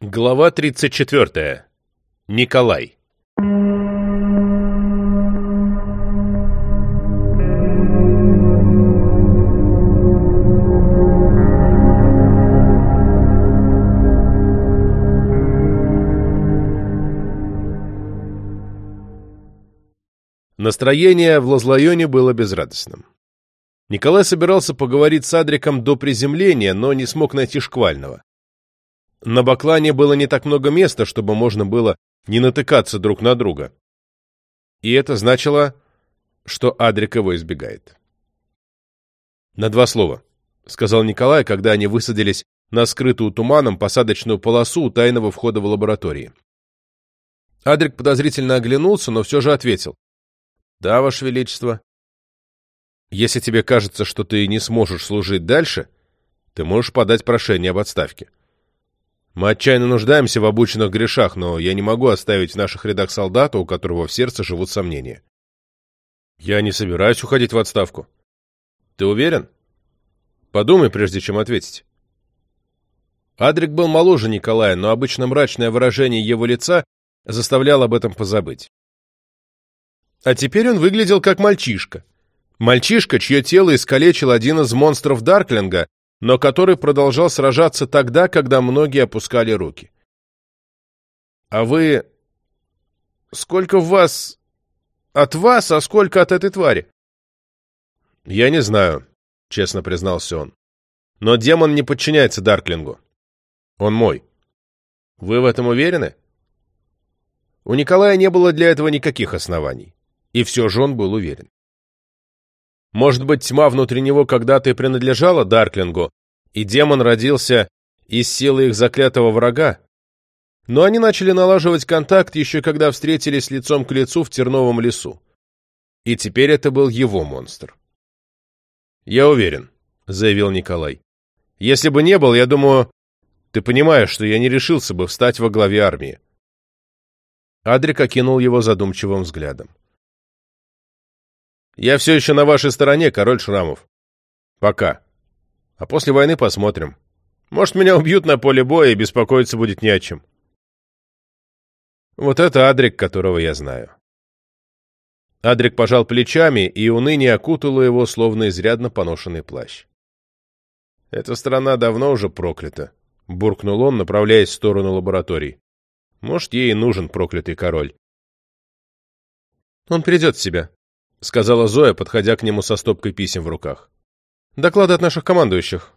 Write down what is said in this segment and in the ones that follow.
Глава 34. Николай. Настроение в Лазлайоне было безрадостным. Николай собирался поговорить с Адриком до приземления, но не смог найти шквального. На Баклане было не так много места, чтобы можно было не натыкаться друг на друга. И это значило, что Адрик его избегает. «На два слова», — сказал Николай, когда они высадились на скрытую туманом посадочную полосу у тайного входа в лаборатории. Адрик подозрительно оглянулся, но все же ответил. «Да, Ваше Величество. Если тебе кажется, что ты не сможешь служить дальше, ты можешь подать прошение об отставке. Мы отчаянно нуждаемся в обученных грешах, но я не могу оставить в наших рядах солдата, у которого в сердце живут сомнения. Я не собираюсь уходить в отставку. Ты уверен? Подумай, прежде чем ответить. Адрик был моложе Николая, но обычно мрачное выражение его лица заставляло об этом позабыть. А теперь он выглядел как мальчишка. Мальчишка, чье тело искалечил один из монстров Дарклинга, но который продолжал сражаться тогда, когда многие опускали руки. «А вы... Сколько в вас... От вас, а сколько от этой твари?» «Я не знаю», — честно признался он. «Но демон не подчиняется Дарклингу. Он мой. Вы в этом уверены?» У Николая не было для этого никаких оснований. И все же он был уверен. Может быть, тьма внутри него когда-то и принадлежала Дарклингу, и демон родился из силы их заклятого врага. Но они начали налаживать контакт еще когда встретились лицом к лицу в терновом лесу. И теперь это был его монстр. «Я уверен», — заявил Николай. «Если бы не был, я думаю, ты понимаешь, что я не решился бы встать во главе армии». Адрик окинул его задумчивым взглядом. Я все еще на вашей стороне, король шрамов. Пока. А после войны посмотрим. Может, меня убьют на поле боя, и беспокоиться будет не о чем. Вот это Адрик, которого я знаю. Адрик пожал плечами, и уныние окутало его, словно изрядно поношенный плащ. «Эта страна давно уже проклята», — буркнул он, направляясь в сторону лабораторий. «Может, ей и нужен проклятый король». «Он придет в себя», — сказала Зоя, подходя к нему со стопкой писем в руках. «Доклады от наших командующих.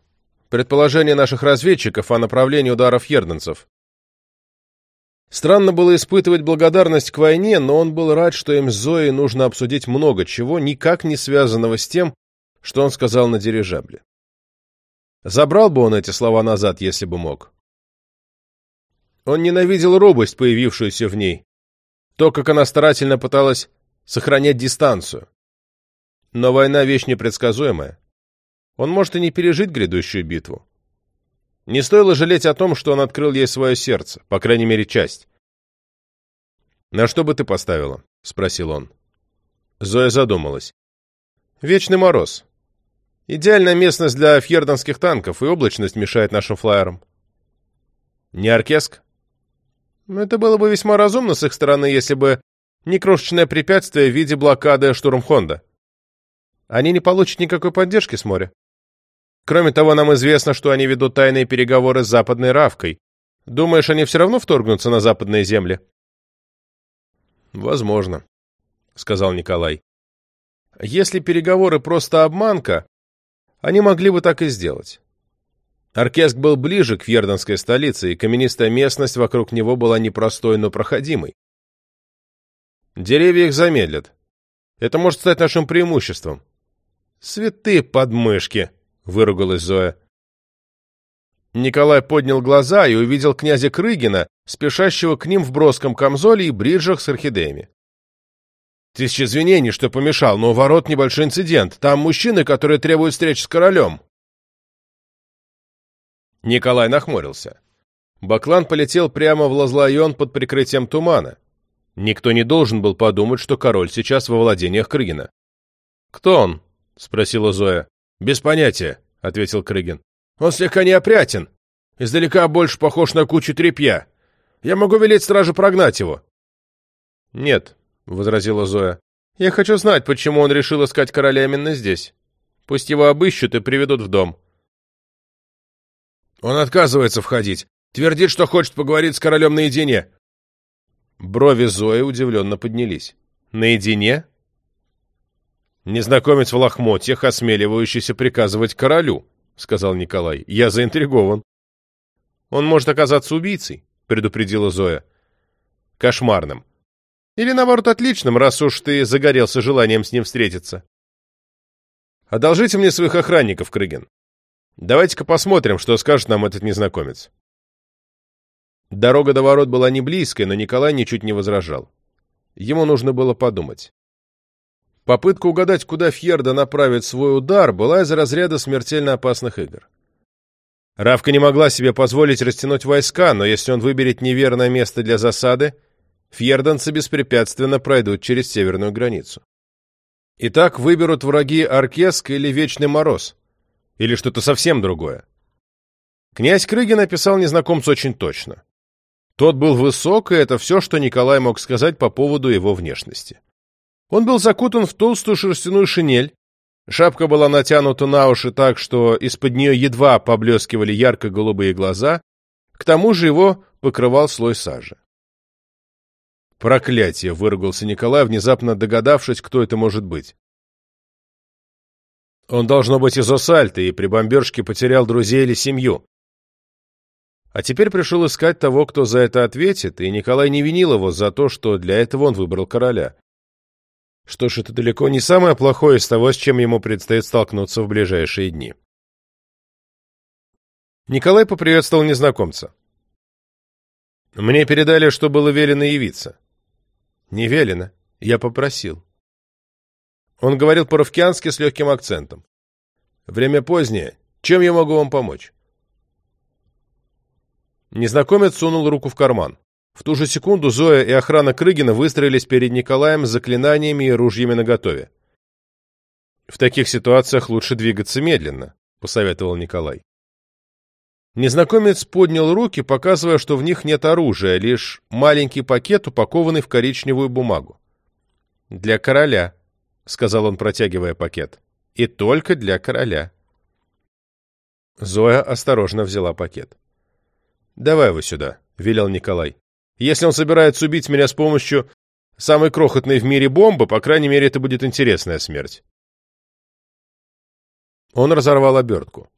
Предположение наших разведчиков о направлении ударов ерденцев. Странно было испытывать благодарность к войне, но он был рад, что им с Зоей нужно обсудить много чего, никак не связанного с тем, что он сказал на дирижабле. Забрал бы он эти слова назад, если бы мог. Он ненавидел робость, появившуюся в ней. То, как она старательно пыталась сохранять дистанцию. Но война — вещь непредсказуемая. Он может и не пережить грядущую битву. Не стоило жалеть о том, что он открыл ей свое сердце, по крайней мере, часть. «На что бы ты поставила?» — спросил он. Зоя задумалась. «Вечный мороз. Идеальная местность для фьердонских танков, и облачность мешает нашим флайерам». «Не Аркеск?» «Это было бы весьма разумно с их стороны, если бы не крошечное препятствие в виде блокады Штурмхонда. Они не получат никакой поддержки с моря. Кроме того, нам известно, что они ведут тайные переговоры с Западной Равкой. Думаешь, они все равно вторгнутся на западные земли? Возможно, сказал Николай. Если переговоры просто обманка, они могли бы так и сделать. Аркеск был ближе к Фьердонской столице, и каменистая местность вокруг него была непростой, но проходимой. Деревья их замедлят. Это может стать нашим преимуществом. Святые подмышки, выругалась Зоя. Николай поднял глаза и увидел князя Крыгина, спешащего к ним в броском камзоле и бриджах с орхидеями. Тысяча извинений, что помешал, но у ворот небольшой инцидент. Там мужчины, которые требуют встречи с королем. Николай нахмурился. Баклан полетел прямо в Лазлайон под прикрытием тумана. Никто не должен был подумать, что король сейчас во владениях Крыгина. «Кто он?» — спросила Зоя. «Без понятия», — ответил Крыгин. «Он слегка неопрятен. Издалека больше похож на кучу тряпья. Я могу велеть стражу прогнать его». «Нет», — возразила Зоя. «Я хочу знать, почему он решил искать короля именно здесь. Пусть его обыщут и приведут в дом». «Он отказывается входить. Твердит, что хочет поговорить с королем наедине». Брови Зои удивленно поднялись. «Наедине?» «Незнакомец в лохмотьях, осмеливающийся приказывать королю», — сказал Николай. «Я заинтригован». «Он может оказаться убийцей», — предупредила Зоя. «Кошмарным. Или, наоборот, отличным, раз уж ты загорелся желанием с ним встретиться». «Одолжите мне своих охранников, Крыгин. Давайте-ка посмотрим, что скажет нам этот незнакомец». Дорога до ворот была не близкой, но Николай ничуть не возражал. Ему нужно было подумать. Попытка угадать, куда Фьерда направит свой удар, была из разряда смертельно опасных игр. Равка не могла себе позволить растянуть войска, но если он выберет неверное место для засады, фьерданцы беспрепятственно пройдут через северную границу. Итак, выберут враги Аркеск или Вечный Мороз, или что-то совсем другое. Князь Крыгин описал незнакомца очень точно. Тот был высок, и это все, что Николай мог сказать по поводу его внешности. Он был закутан в толстую шерстяную шинель, шапка была натянута на уши так, что из-под нее едва поблескивали ярко-голубые глаза, к тому же его покрывал слой сажи. «Проклятие!» — выругался Николай, внезапно догадавшись, кто это может быть. Он должно быть из Осальты и при бомбежке потерял друзей или семью. А теперь пришел искать того, кто за это ответит, и Николай не винил его за то, что для этого он выбрал короля. Что ж, это далеко не самое плохое из того, с чем ему предстоит столкнуться в ближайшие дни. Николай поприветствовал незнакомца. «Мне передали, что было велено явиться». «Не велено. Я попросил». Он говорил по-ровкиански с легким акцентом. «Время позднее. Чем я могу вам помочь?» Незнакомец сунул руку в карман. В ту же секунду Зоя и охрана Крыгина выстроились перед Николаем с заклинаниями и ружьями наготове. «В таких ситуациях лучше двигаться медленно», — посоветовал Николай. Незнакомец поднял руки, показывая, что в них нет оружия, лишь маленький пакет, упакованный в коричневую бумагу. «Для короля», — сказал он, протягивая пакет. «И только для короля». Зоя осторожно взяла пакет. «Давай его сюда», — велел Николай. «Если он собирается убить меня с помощью самой крохотной в мире бомбы, по крайней мере, это будет интересная смерть». Он разорвал обертку.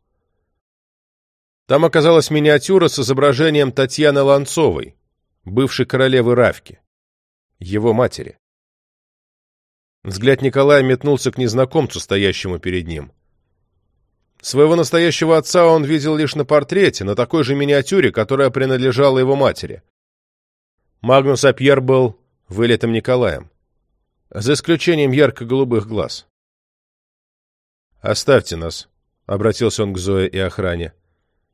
Там оказалась миниатюра с изображением Татьяны Ланцовой, бывшей королевы Равки, его матери. Взгляд Николая метнулся к незнакомцу, стоящему перед ним. Своего настоящего отца он видел лишь на портрете, на такой же миниатюре, которая принадлежала его матери. Магнус Апьер был вылетом Николаем, за исключением ярко-голубых глаз. «Оставьте нас», — обратился он к Зое и охране.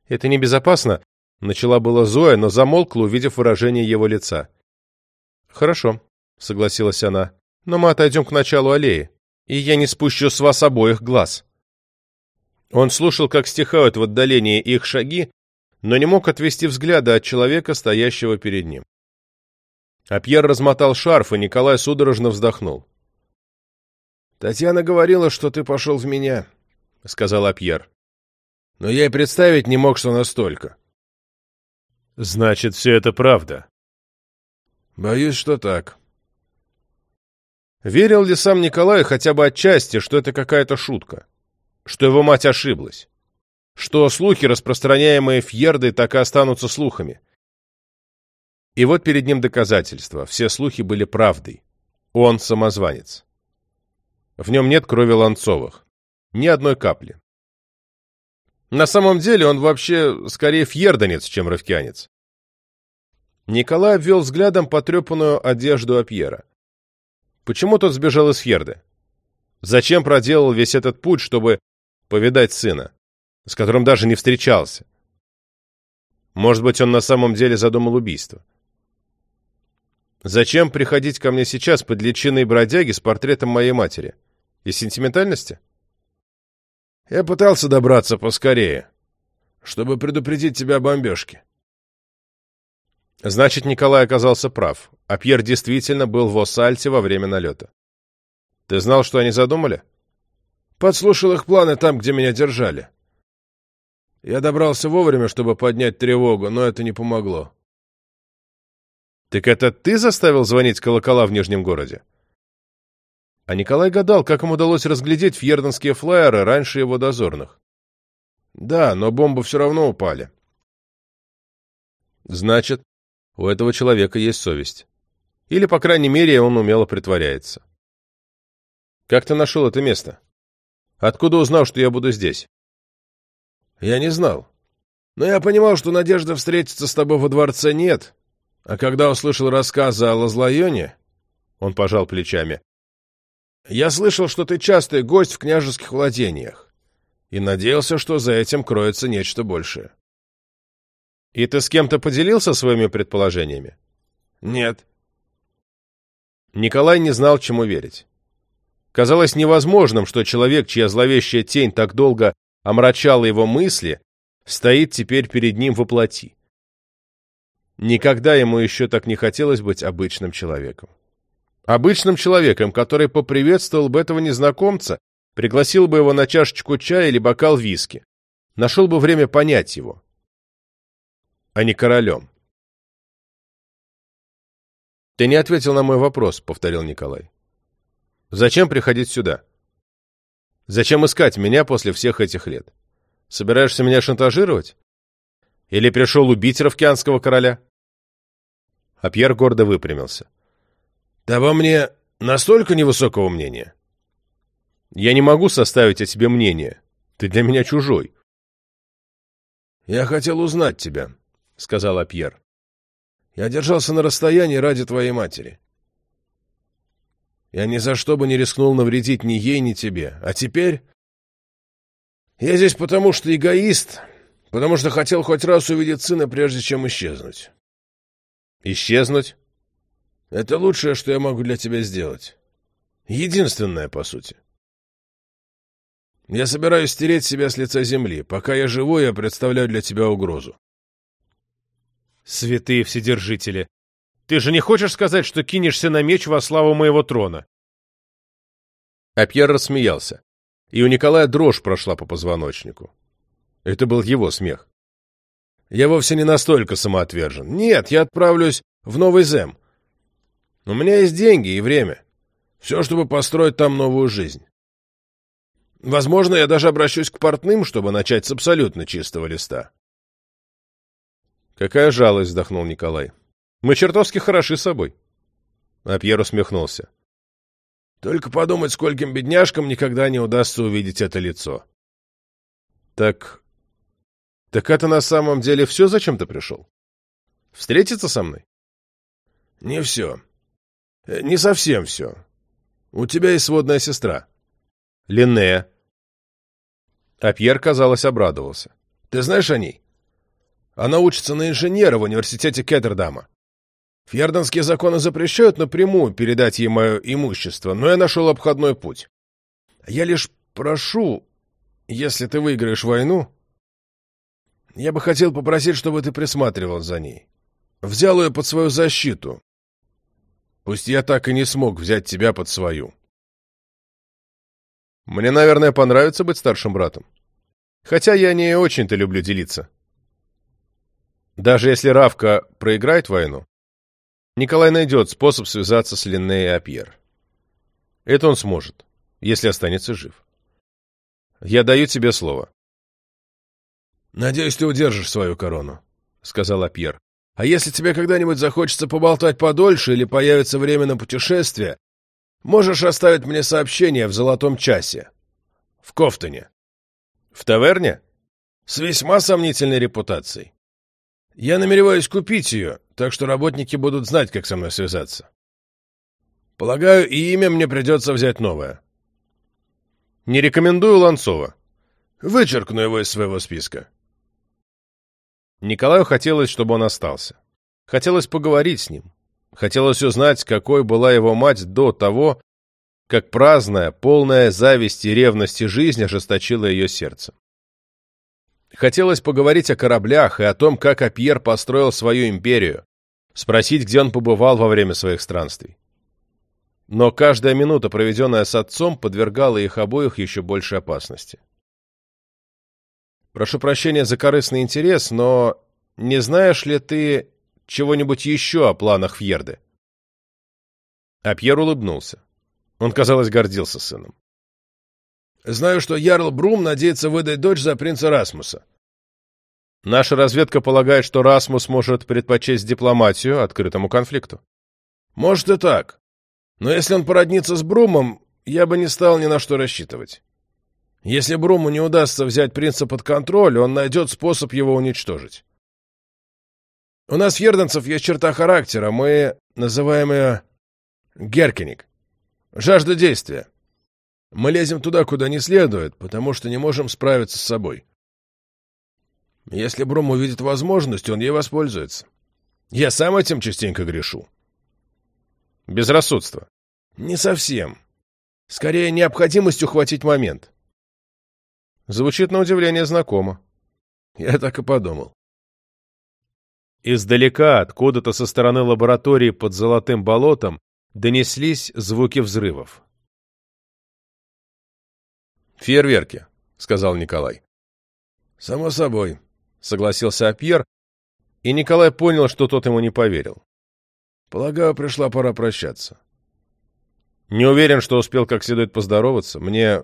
«Это небезопасно», — начала была Зоя, но замолкла, увидев выражение его лица. «Хорошо», — согласилась она, — «но мы отойдем к началу аллеи, и я не спущу с вас обоих глаз». Он слушал, как стихают в отдалении их шаги, но не мог отвести взгляда от человека, стоящего перед ним. А Пьер размотал шарф, и Николай судорожно вздохнул. «Татьяна говорила, что ты пошел в меня», — сказал Апьер. «Но я и представить не мог, что настолько». «Значит, все это правда?» «Боюсь, что так». Верил ли сам Николай хотя бы отчасти, что это какая-то шутка? Что его мать ошиблась, что слухи, распространяемые Фьердой, так и останутся слухами. И вот перед ним доказательства. Все слухи были правдой. Он самозванец. В нем нет крови Ланцовых. Ни одной капли. На самом деле он вообще скорее фьерданец, чем ровкянец. Николай обвел взглядом потрепанную одежду Апьера. Почему тот сбежал из Фьерды? Зачем проделал весь этот путь, чтобы повидать сына, с которым даже не встречался. Может быть, он на самом деле задумал убийство. Зачем приходить ко мне сейчас под личиной бродяги с портретом моей матери? Из сентиментальности? Я пытался добраться поскорее. чтобы предупредить тебя о бомбежке. Значит, Николай оказался прав, а Пьер действительно был в Осальте во время налета. Ты знал, что они задумали? Подслушал их планы там, где меня держали. Я добрался вовремя, чтобы поднять тревогу, но это не помогло. Так это ты заставил звонить колокола в Нижнем городе? А Николай гадал, как им удалось разглядеть фьерденские флайеры раньше его дозорных. Да, но бомбы все равно упали. Значит, у этого человека есть совесть. Или, по крайней мере, он умело притворяется. Как ты нашел это место? Откуда узнал, что я буду здесь? Я не знал. Но я понимал, что надежды встретиться с тобой во дворце нет. А когда услышал рассказы о Лазлайоне, он пожал плечами, я слышал, что ты частый гость в княжеских владениях, и надеялся, что за этим кроется нечто большее. И ты с кем-то поделился своими предположениями? Нет. Николай не знал, чему верить. Казалось невозможным, что человек, чья зловещая тень так долго омрачала его мысли, стоит теперь перед ним воплоти. Никогда ему еще так не хотелось быть обычным человеком. Обычным человеком, который поприветствовал бы этого незнакомца, пригласил бы его на чашечку чая или бокал виски, нашел бы время понять его, а не королем. «Ты не ответил на мой вопрос», — повторил Николай. «Зачем приходить сюда? Зачем искать меня после всех этих лет? Собираешься меня шантажировать? Или пришел убить равкианского короля?» А Пьер гордо выпрямился. Ты обо мне настолько невысокого мнения? Я не могу составить о тебе мнение. Ты для меня чужой. Я хотел узнать тебя, — сказал Пьер. Я держался на расстоянии ради твоей матери. Я ни за что бы не рискнул навредить ни ей, ни тебе. А теперь... Я здесь потому, что эгоист, потому что хотел хоть раз увидеть сына, прежде чем исчезнуть. Исчезнуть? Это лучшее, что я могу для тебя сделать. Единственное, по сути. Я собираюсь стереть себя с лица земли. Пока я живу, я представляю для тебя угрозу. Святые Вседержители! Ты же не хочешь сказать, что кинешься на меч во славу моего трона? А Пьер рассмеялся, и у Николая дрожь прошла по позвоночнику. Это был его смех. Я вовсе не настолько самоотвержен. Нет, я отправлюсь в Новый Зем. У меня есть деньги и время. Все, чтобы построить там новую жизнь. Возможно, я даже обращусь к портным, чтобы начать с абсолютно чистого листа. Какая жалость, вздохнул Николай. Мы чертовски хороши собой. А Пьер усмехнулся. Только подумать, скольким бедняжкам никогда не удастся увидеть это лицо. Так... Так это на самом деле все, зачем ты пришел? Встретиться со мной? Не все. Э, не совсем все. У тебя есть сводная сестра. Линнея. А Пьер, казалось, обрадовался. Ты знаешь о ней? Она учится на инженера в университете Кеттердама. Фьерденские законы запрещают напрямую передать ей мое имущество, но я нашел обходной путь. Я лишь прошу, если ты выиграешь войну, я бы хотел попросить, чтобы ты присматривал за ней. Взял ее под свою защиту, Пусть я так и не смог взять тебя под свою. Мне, наверное, понравится быть старшим братом. Хотя я не очень-то люблю делиться. Даже если Равка проиграет войну, Николай найдет способ связаться с Линней и Апьер. Это он сможет, если останется жив. Я даю тебе слово. «Надеюсь, ты удержишь свою корону», — сказал Апьер. А если тебе когда-нибудь захочется поболтать подольше или появится время на путешествие, можешь оставить мне сообщение в золотом часе. В Кофтоне. В таверне? С весьма сомнительной репутацией. Я намереваюсь купить ее, так что работники будут знать, как со мной связаться. Полагаю, и имя мне придется взять новое. Не рекомендую Ланцова. Вычеркну его из своего списка. Николаю хотелось, чтобы он остался. Хотелось поговорить с ним. Хотелось узнать, какой была его мать до того, как праздная, полная зависти и ревности жизнь ожесточила ее сердце. Хотелось поговорить о кораблях и о том, как Апьер построил свою империю, спросить, где он побывал во время своих странствий. Но каждая минута, проведенная с отцом, подвергала их обоих еще большей опасности. Прошу прощения за корыстный интерес, но не знаешь ли ты чего-нибудь еще о планах Фьерды? А Пьер улыбнулся. Он, казалось, гордился сыном. Знаю, что Ярл Брум надеется выдать дочь за принца Расмуса. Наша разведка полагает, что Расмус может предпочесть дипломатию открытому конфликту. Может и так. Но если он породнится с Брумом, я бы не стал ни на что рассчитывать. Если Бруму не удастся взять принца под контроль, он найдет способ его уничтожить. У нас, фьерденцев, есть черта характера, мы называем ее геркиник. Жажда действия. Мы лезем туда, куда не следует, потому что не можем справиться с собой. Если Брум увидит возможность, он ей воспользуется. Я сам этим частенько грешу. Безрассудство. Не совсем. Скорее, необходимость ухватить момент. Звучит на удивление знакомо. Я так и подумал. Издалека, откуда-то со стороны лаборатории под золотым болотом, донеслись звуки взрывов. «Фейерверки», — сказал Николай. «Само собой», — согласился Апьер, и Николай понял, что тот ему не поверил. «Полагаю, пришла пора прощаться». «Не уверен, что успел как следует поздороваться. Мне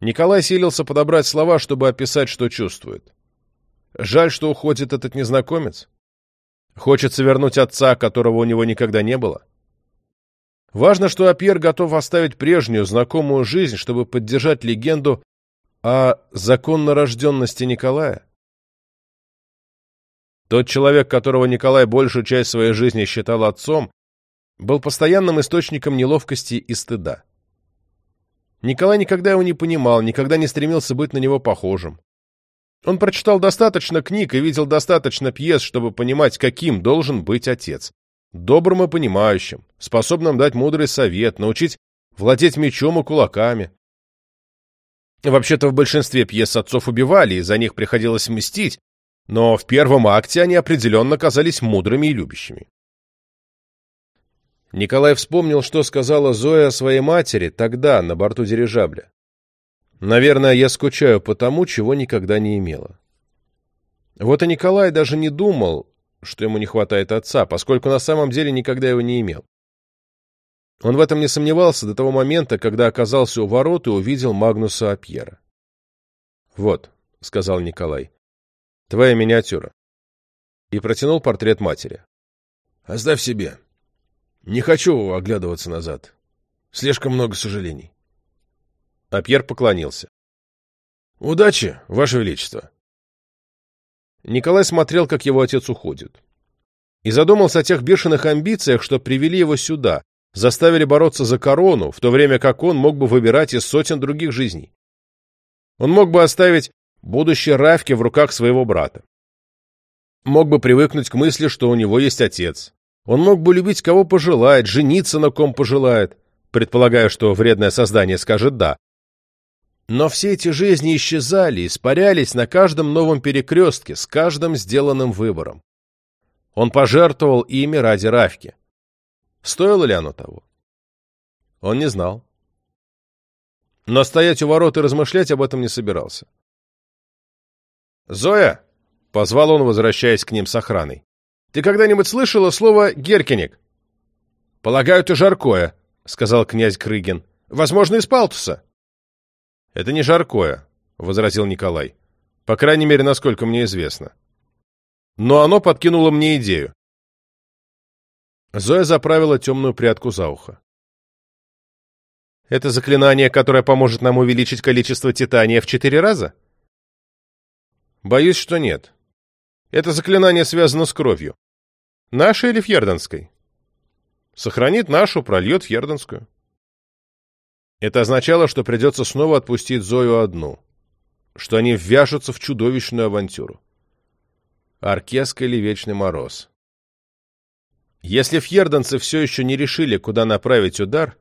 Николай силился подобрать слова, чтобы описать, что чувствует. Жаль, что уходит этот незнакомец. Хочется вернуть отца, которого у него никогда не было. Важно, что Апьер готов оставить прежнюю, знакомую жизнь, чтобы поддержать легенду о законнорожденности Николая. Тот человек, которого Николай большую часть своей жизни считал отцом, был постоянным источником неловкости и стыда. Николай никогда его не понимал, никогда не стремился быть на него похожим. Он прочитал достаточно книг и видел достаточно пьес, чтобы понимать, каким должен быть отец. Добрым и понимающим, способным дать мудрый совет, научить владеть мечом и кулаками. Вообще-то в большинстве пьес отцов убивали, и за них приходилось мстить, но в первом акте они определенно казались мудрыми и любящими. Николай вспомнил, что сказала Зоя о своей матери тогда, на борту дирижабля. «Наверное, я скучаю по тому, чего никогда не имела». Вот и Николай даже не думал, что ему не хватает отца, поскольку на самом деле никогда его не имел. Он в этом не сомневался до того момента, когда оказался у ворот и увидел Магнуса Апьера. «Вот», — сказал Николай, — «твоя миниатюра». И протянул портрет матери. «Оставь себе», не хочу оглядываться назад. Слишком много сожалений. А Пьер поклонился. Удачи, Ваше Величество. Николай смотрел, как его отец уходит. И задумался о тех бешеных амбициях, что привели его сюда, заставили бороться за корону, в то время как он мог бы выбирать из сотен других жизней. Он мог бы оставить будущее Равки в руках своего брата. Мог бы привыкнуть к мысли, что у него есть отец, он мог бы любить кого пожелает, жениться на ком пожелает, предполагая, что вредное создание скажет «да». Но все эти жизни исчезали, испарялись на каждом новом перекрестке, с каждым сделанным выбором. Он пожертвовал ими ради Равки. Стоило ли оно того? Он не знал. Но стоять у ворот и размышлять об этом не собирался. «Зоя!» — позвал он, возвращаясь к ним с охраной. Ты когда-нибудь слышала слово «геркиник»?» «Полагаю, ты жаркое», — сказал князь Крыгин. «Возможно, из Палтуса». «Это не жаркое», — возразил Николай. «По крайней мере, насколько мне известно». Но оно подкинуло мне идею. Зоя заправила темную прядку за ухо. «Это заклинание, которое поможет нам увеличить количество титания в четыре раза?» «Боюсь, что нет. Это заклинание связано с кровью. Нашей или фьерденской? Сохранит нашу, прольет фьерденскую. Это означало, что придется снова отпустить Зою одну, что они ввяжутся в чудовищную авантюру. Аркеска или Вечный Мороз. Если фьерденцы все еще не решили, куда направить удар,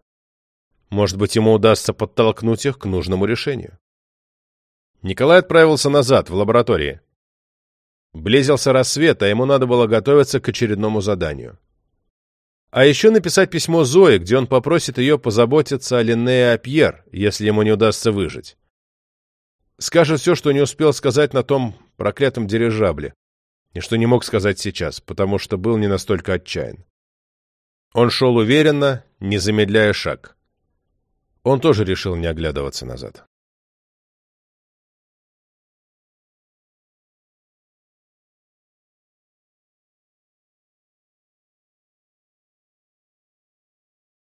может быть, ему удастся подтолкнуть их к нужному решению. Николай отправился назад, в лаборатории. Близился рассвет, а ему надо было готовиться к очередному заданию. А еще написать письмо Зое, где он попросит ее позаботиться о Линнее Пьер, если ему не удастся выжить. Скажет все, что не успел сказать на том проклятом дирижабле, и что не мог сказать сейчас, потому что был не настолько отчаян. Он шел уверенно, не замедляя шаг. Он тоже решил не оглядываться назад.